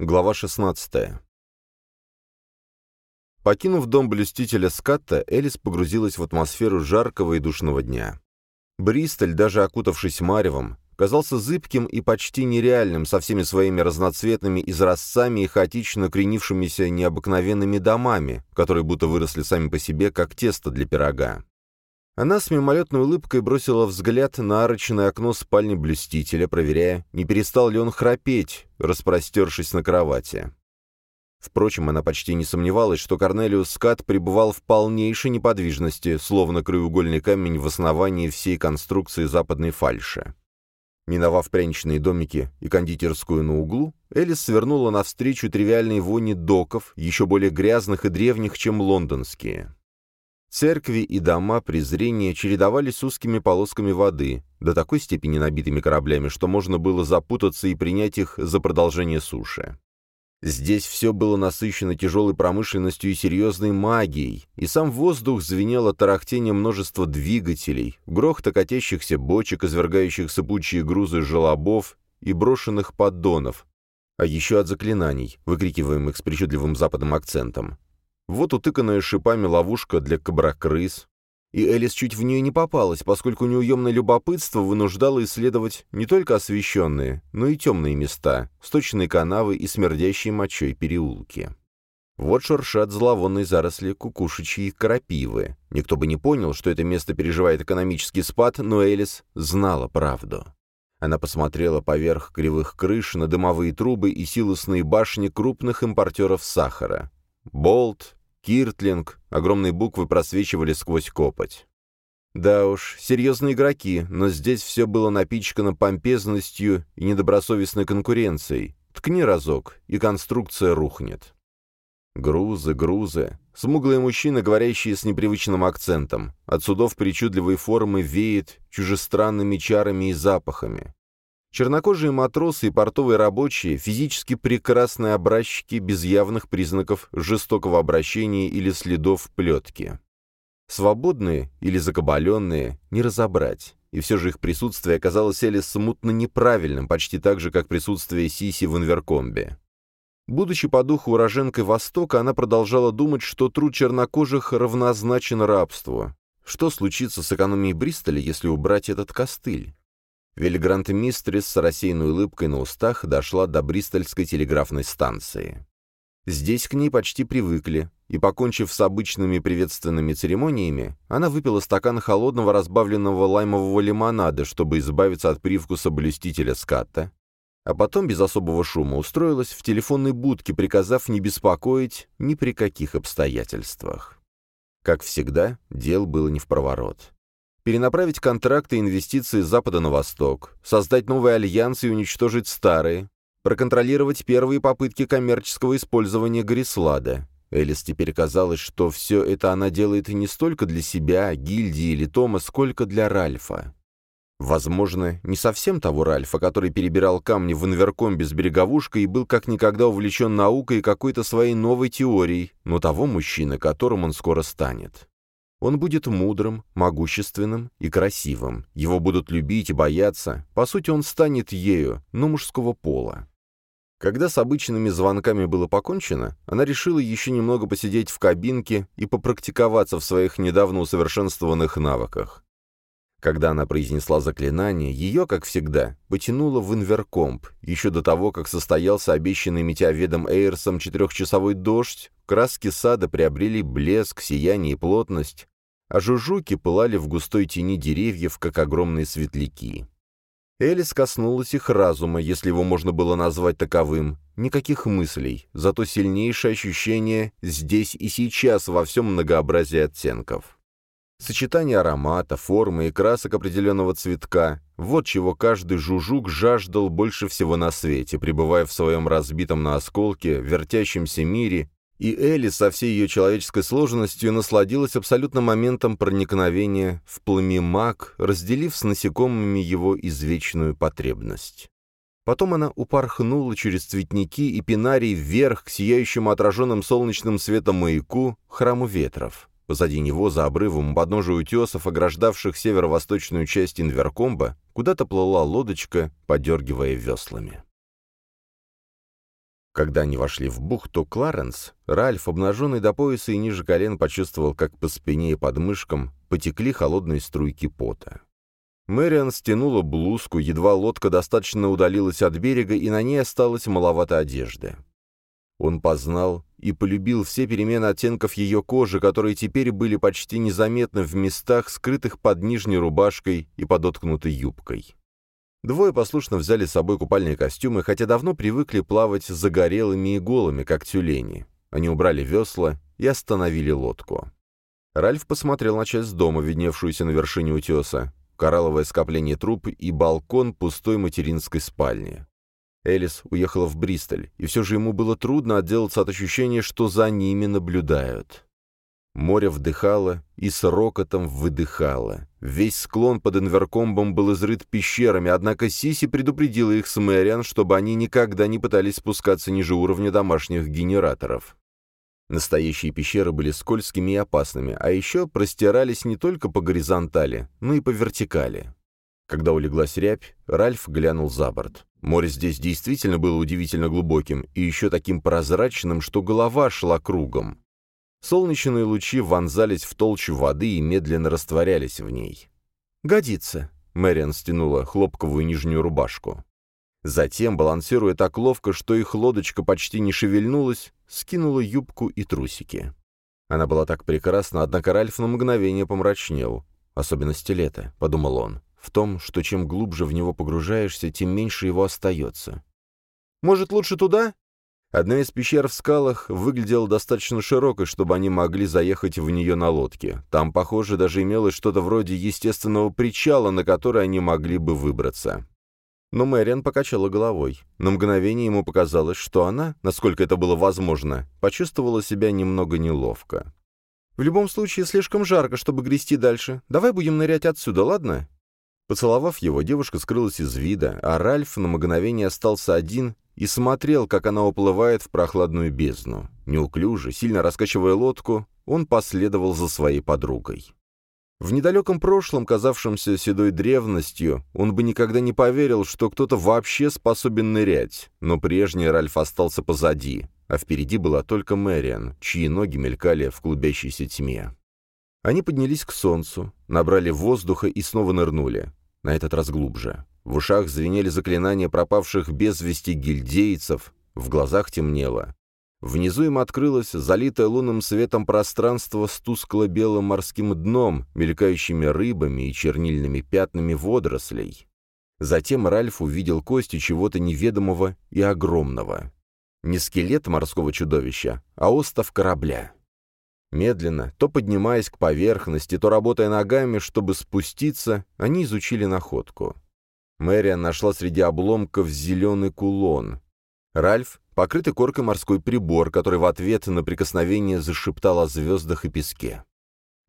Глава 16. Покинув дом блюстителя Скатта, Элис погрузилась в атмосферу жаркого и душного дня. Бристоль, даже окутавшись маревом, казался зыбким и почти нереальным со всеми своими разноцветными изразцами и хаотично кренившимися необыкновенными домами, которые будто выросли сами по себе, как тесто для пирога. Она с мимолетной улыбкой бросила взгляд на арочное окно спальни блюстителя, проверяя, не перестал ли он храпеть, распростершись на кровати. Впрочем, она почти не сомневалась, что Корнелиус Скат пребывал в полнейшей неподвижности, словно краеугольный камень в основании всей конструкции западной фальши. Миновав пряничные домики и кондитерскую на углу, Элис свернула навстречу тривиальной вони доков, еще более грязных и древних, чем лондонские. Церкви и дома презрения чередовались с узкими полосками воды, до такой степени набитыми кораблями, что можно было запутаться и принять их за продолжение суши. Здесь все было насыщено тяжелой промышленностью и серьезной магией, и сам воздух звенел от тарахтения множества двигателей, грохота катящихся бочек, извергающих сыпучие грузы желобов и брошенных поддонов, а еще от заклинаний, выкрикиваемых с причудливым западным акцентом. Вот утыканная шипами ловушка для кобракрыс. И Элис чуть в нее не попалась, поскольку неуемное любопытство вынуждало исследовать не только освещенные, но и темные места, сточные канавы и смердящие мочой переулки. Вот шуршат зловонные заросли кукушечьи крапивы. Никто бы не понял, что это место переживает экономический спад, но Элис знала правду. Она посмотрела поверх кривых крыш на дымовые трубы и силосные башни крупных импортеров сахара. Болт, Киртлинг, огромные буквы просвечивали сквозь копоть. Да уж, серьезные игроки, но здесь все было напичкано помпезностью и недобросовестной конкуренцией. Ткни разок, и конструкция рухнет. Грузы, грузы. Смуглые мужчины, говорящие с непривычным акцентом. От судов причудливой формы веет чужестранными чарами и запахами. Чернокожие матросы и портовые рабочие – физически прекрасные образчики без явных признаков жестокого обращения или следов плетки. Свободные или закабаленные – не разобрать. И все же их присутствие оказалось Элис смутно неправильным, почти так же, как присутствие Сиси в Инверкомбе. Будучи по духу уроженкой Востока, она продолжала думать, что труд чернокожих равнозначен рабству. Что случится с экономией Бристоля, если убрать этот костыль? Вильгрант Мистрис с рассеянной улыбкой на устах дошла до Бристольской телеграфной станции. Здесь к ней почти привыкли, и, покончив с обычными приветственными церемониями, она выпила стакан холодного разбавленного лаймового лимонада, чтобы избавиться от привкуса блюстителя ската, а потом без особого шума устроилась в телефонной будке, приказав не беспокоить ни при каких обстоятельствах. Как всегда, дел было не в проворот перенаправить контракты и инвестиции с Запада на Восток, создать новые альянсы и уничтожить старые, проконтролировать первые попытки коммерческого использования Горислада. Элис теперь казалось, что все это она делает не столько для себя, гильдии или Тома, сколько для Ральфа. Возможно, не совсем того Ральфа, который перебирал камни в инверкомбе с береговушкой и был как никогда увлечен наукой и какой-то своей новой теорией, но того мужчины, которым он скоро станет. Он будет мудрым, могущественным и красивым. Его будут любить и бояться. По сути, он станет ею, но мужского пола. Когда с обычными звонками было покончено, она решила еще немного посидеть в кабинке и попрактиковаться в своих недавно усовершенствованных навыках. Когда она произнесла заклинание, ее, как всегда, потянуло в инверкомп. Еще до того, как состоялся обещанный метеоведом Эйрсом четырехчасовой дождь, краски сада приобрели блеск, сияние и плотность, а жужуки пылали в густой тени деревьев, как огромные светляки. Элис коснулась их разума, если его можно было назвать таковым. Никаких мыслей, зато сильнейшее ощущение здесь и сейчас во всем многообразии оттенков. Сочетание аромата, формы и красок определенного цветка – вот чего каждый жужук жаждал больше всего на свете, пребывая в своем разбитом на осколки, вертящемся мире, и Элли со всей ее человеческой сложностью насладилась абсолютно моментом проникновения в пламимак, разделив с насекомыми его извечную потребность. Потом она упорхнула через цветники и пинарий вверх к сияющему отраженным солнечным светом маяку храму ветров. Позади него, за обрывом, подножия утесов, ограждавших северо-восточную часть Инверкомба, куда-то плыла лодочка, подергивая веслами. Когда они вошли в бухту Кларенс, Ральф, обнаженный до пояса и ниже колен, почувствовал, как по спине и подмышкам потекли холодные струйки пота. Мэриан стянула блузку, едва лодка достаточно удалилась от берега, и на ней осталось маловато одежды. Он познал и полюбил все перемены оттенков ее кожи, которые теперь были почти незаметны в местах, скрытых под нижней рубашкой и подоткнутой юбкой. Двое послушно взяли с собой купальные костюмы, хотя давно привыкли плавать загорелыми и голыми, как тюлени. Они убрали весла и остановили лодку. Ральф посмотрел на часть дома, видневшуюся на вершине утеса, коралловое скопление труб и балкон пустой материнской спальни. Элис уехала в Бристоль, и все же ему было трудно отделаться от ощущения, что за ними наблюдают. Море вдыхало и с рокотом выдыхало. Весь склон под Инверкомбом был изрыт пещерами, однако Сиси предупредила их с Мэриан, чтобы они никогда не пытались спускаться ниже уровня домашних генераторов. Настоящие пещеры были скользкими и опасными, а еще простирались не только по горизонтали, но и по вертикали. Когда улеглась рябь, Ральф глянул за борт. Море здесь действительно было удивительно глубоким и еще таким прозрачным, что голова шла кругом. Солнечные лучи вонзались в толщу воды и медленно растворялись в ней. «Годится», — Мэриан стянула хлопковую нижнюю рубашку. Затем, балансируя так ловко, что их лодочка почти не шевельнулась, скинула юбку и трусики. Она была так прекрасна, однако Ральф на мгновение помрачнел. «Особенно стилета», — подумал он, — «в том, что чем глубже в него погружаешься, тем меньше его остается». «Может, лучше туда?» Одна из пещер в скалах выглядела достаточно широкой, чтобы они могли заехать в нее на лодке. Там, похоже, даже имелось что-то вроде естественного причала, на который они могли бы выбраться. Но Мэриан покачала головой. На мгновение ему показалось, что она, насколько это было возможно, почувствовала себя немного неловко. «В любом случае, слишком жарко, чтобы грести дальше. Давай будем нырять отсюда, ладно?» Поцеловав его, девушка скрылась из вида, а Ральф на мгновение остался один и смотрел, как она уплывает в прохладную бездну. Неуклюже, сильно раскачивая лодку, он последовал за своей подругой. В недалеком прошлом, казавшемся седой древностью, он бы никогда не поверил, что кто-то вообще способен нырять, но прежний Ральф остался позади, а впереди была только Мэриан, чьи ноги мелькали в клубящейся тьме. Они поднялись к солнцу, набрали воздуха и снова нырнули, на этот раз глубже. В ушах звенели заклинания пропавших без вести гильдейцев, в глазах темнело. Внизу им открылось залитое лунным светом пространство с тускло-белым морским дном, мелькающими рыбами и чернильными пятнами водорослей. Затем Ральф увидел кости чего-то неведомого и огромного. Не скелет морского чудовища, а остов корабля. Медленно, то поднимаясь к поверхности, то работая ногами, чтобы спуститься, они изучили находку. Мэриан нашла среди обломков зеленый кулон. Ральф — покрытый коркой морской прибор, который в ответ на прикосновение зашептал о звездах и песке.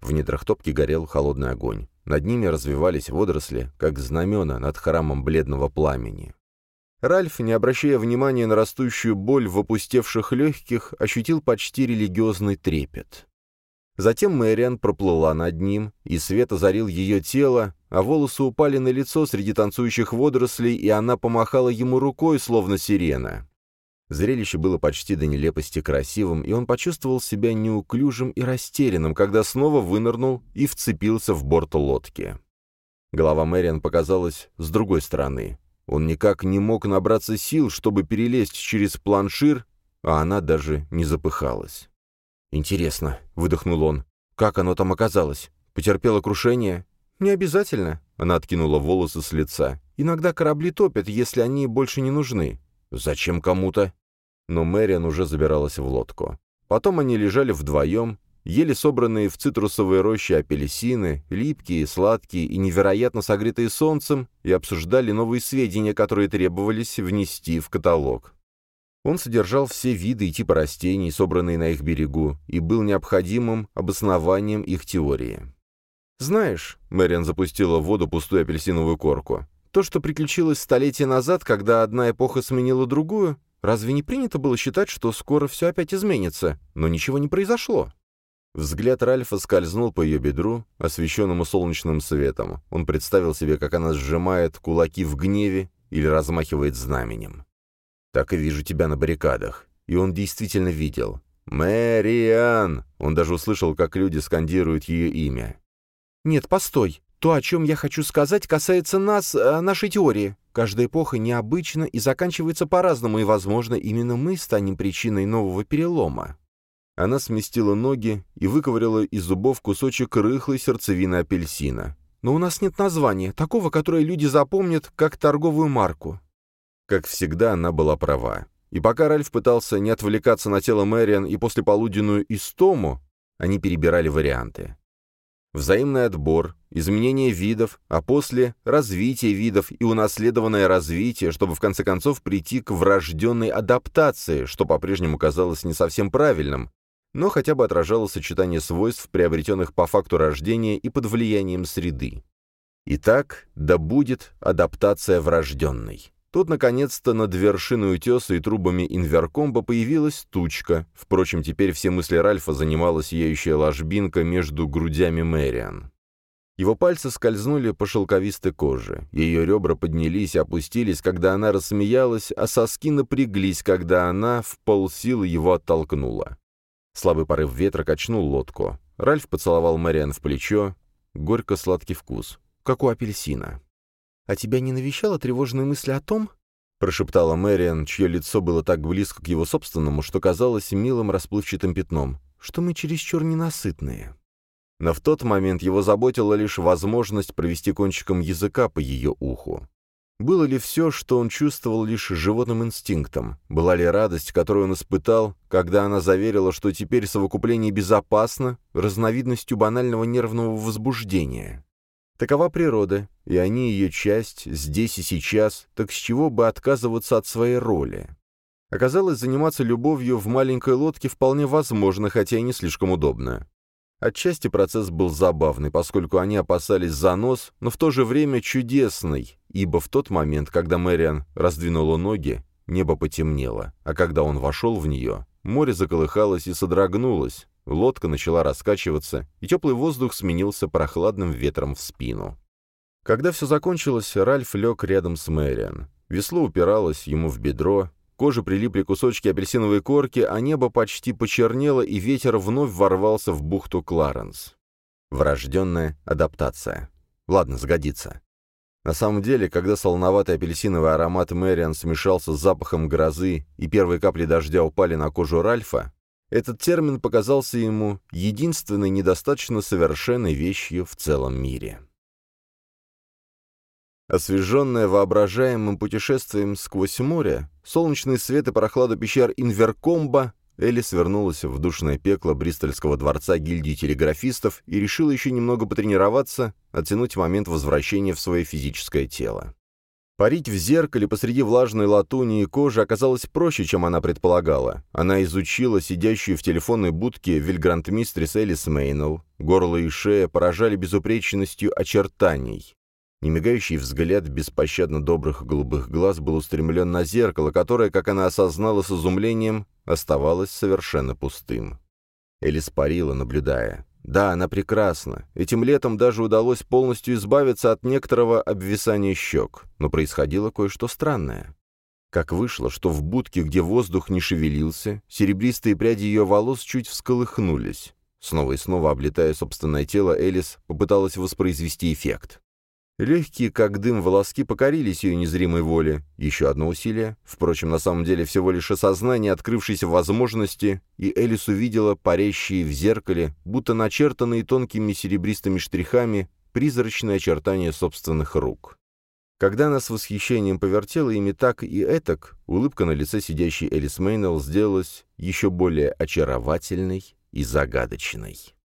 В недрах топки горел холодный огонь. Над ними развивались водоросли, как знамена над храмом бледного пламени. Ральф, не обращая внимания на растущую боль в опустевших легких, ощутил почти религиозный трепет. Затем Мэриан проплыла над ним, и свет озарил ее тело, а волосы упали на лицо среди танцующих водорослей, и она помахала ему рукой, словно сирена. Зрелище было почти до нелепости красивым, и он почувствовал себя неуклюжим и растерянным, когда снова вынырнул и вцепился в борт лодки. Голова Мэриан показалась с другой стороны. Он никак не мог набраться сил, чтобы перелезть через планшир, а она даже не запыхалась. «Интересно», — выдохнул он, — «как оно там оказалось? Потерпело крушение?» «Не обязательно», — она откинула волосы с лица. «Иногда корабли топят, если они больше не нужны». «Зачем кому-то?» Но Мэриан уже забиралась в лодку. Потом они лежали вдвоем, ели собранные в цитрусовые рощи апельсины, липкие, сладкие и невероятно согретые солнцем, и обсуждали новые сведения, которые требовались внести в каталог. Он содержал все виды и типы растений, собранные на их берегу, и был необходимым обоснованием их теории. «Знаешь», — Мэриан запустила в воду пустую апельсиновую корку, «то, что приключилось столетия назад, когда одна эпоха сменила другую, разве не принято было считать, что скоро все опять изменится? Но ничего не произошло». Взгляд Ральфа скользнул по ее бедру, освещенному солнечным светом. Он представил себе, как она сжимает кулаки в гневе или размахивает знаменем. «Так и вижу тебя на баррикадах». И он действительно видел. «Мэриан!» Он даже услышал, как люди скандируют ее имя. «Нет, постой. То, о чем я хочу сказать, касается нас, э, нашей теории. Каждая эпоха необычна и заканчивается по-разному, и, возможно, именно мы станем причиной нового перелома». Она сместила ноги и выковыряла из зубов кусочек рыхлой сердцевины апельсина. «Но у нас нет названия, такого, которое люди запомнят как торговую марку». Как всегда, она была права. И пока Ральф пытался не отвлекаться на тело Мэриан и послеполуденную истому, они перебирали варианты. Взаимный отбор, изменение видов, а после — развитие видов и унаследованное развитие, чтобы в конце концов прийти к врожденной адаптации, что по-прежнему казалось не совсем правильным, но хотя бы отражало сочетание свойств, приобретенных по факту рождения и под влиянием среды. Итак, да будет адаптация врожденной. Тут, наконец-то, над вершиной утеса и трубами инверкомба появилась тучка. Впрочем, теперь все мысли Ральфа занимала сияющая ложбинка между грудями Мэриан. Его пальцы скользнули по шелковистой коже. Ее ребра поднялись и опустились, когда она рассмеялась, а соски напряглись, когда она в полсилы его оттолкнула. Слабый порыв ветра качнул лодку. Ральф поцеловал Мэриан в плечо. Горько-сладкий вкус, как у апельсина. «А тебя не навещала тревожные мысли о том?» — прошептала Мэриан, чье лицо было так близко к его собственному, что казалось милым расплывчатым пятном, что мы чересчур ненасытные. Но в тот момент его заботила лишь возможность провести кончиком языка по ее уху. Было ли все, что он чувствовал лишь животным инстинктом? Была ли радость, которую он испытал, когда она заверила, что теперь совокупление безопасно, разновидностью банального нервного возбуждения? Такова природа, и они ее часть, здесь и сейчас, так с чего бы отказываться от своей роли? Оказалось, заниматься любовью в маленькой лодке вполне возможно, хотя и не слишком удобно. Отчасти процесс был забавный, поскольку они опасались за нос, но в то же время чудесный, ибо в тот момент, когда Мэриан раздвинула ноги, небо потемнело, а когда он вошел в нее, море заколыхалось и содрогнулось, лодка начала раскачиваться, и теплый воздух сменился прохладным ветром в спину. Когда все закончилось, Ральф лег рядом с Мэриан. Весло упиралось ему в бедро, коже прилипли кусочки апельсиновой корки, а небо почти почернело, и ветер вновь ворвался в бухту Кларенс. Врожденная адаптация. Ладно, сгодится. На самом деле, когда солоноватый апельсиновый аромат Мэриан смешался с запахом грозы и первые капли дождя упали на кожу Ральфа, этот термин показался ему единственной недостаточно совершенной вещью в целом мире. Освеженная воображаемым путешествием сквозь море, солнечный свет и прохладу пещер Инверкомба, Элли свернулась в душное пекло Бристольского дворца гильдии телеграфистов и решила еще немного потренироваться, оттянуть момент возвращения в свое физическое тело. Парить в зеркале посреди влажной латуни и кожи оказалось проще, чем она предполагала. Она изучила сидящую в телефонной будке вильгрантмистрис Элис Мейнелл. Горло и шея поражали безупречностью очертаний. Немигающий взгляд беспощадно добрых голубых глаз был устремлен на зеркало, которое, как она осознала с изумлением, оставалось совершенно пустым. Элис парила, наблюдая. Да, она прекрасна. Этим летом даже удалось полностью избавиться от некоторого обвисания щек, но происходило кое-что странное. Как вышло, что в будке, где воздух не шевелился, серебристые пряди ее волос чуть всколыхнулись. Снова и снова облетая собственное тело, Элис попыталась воспроизвести эффект. Легкие, как дым, волоски покорились ее незримой воле. Еще одно усилие. Впрочем, на самом деле всего лишь осознание открывшейся возможности, и Элис увидела парящие в зеркале, будто начертанные тонкими серебристыми штрихами, призрачные очертания собственных рук. Когда она с восхищением повертела ими так и этак, улыбка на лице сидящей Элис Мейнелл сделалась еще более очаровательной и загадочной.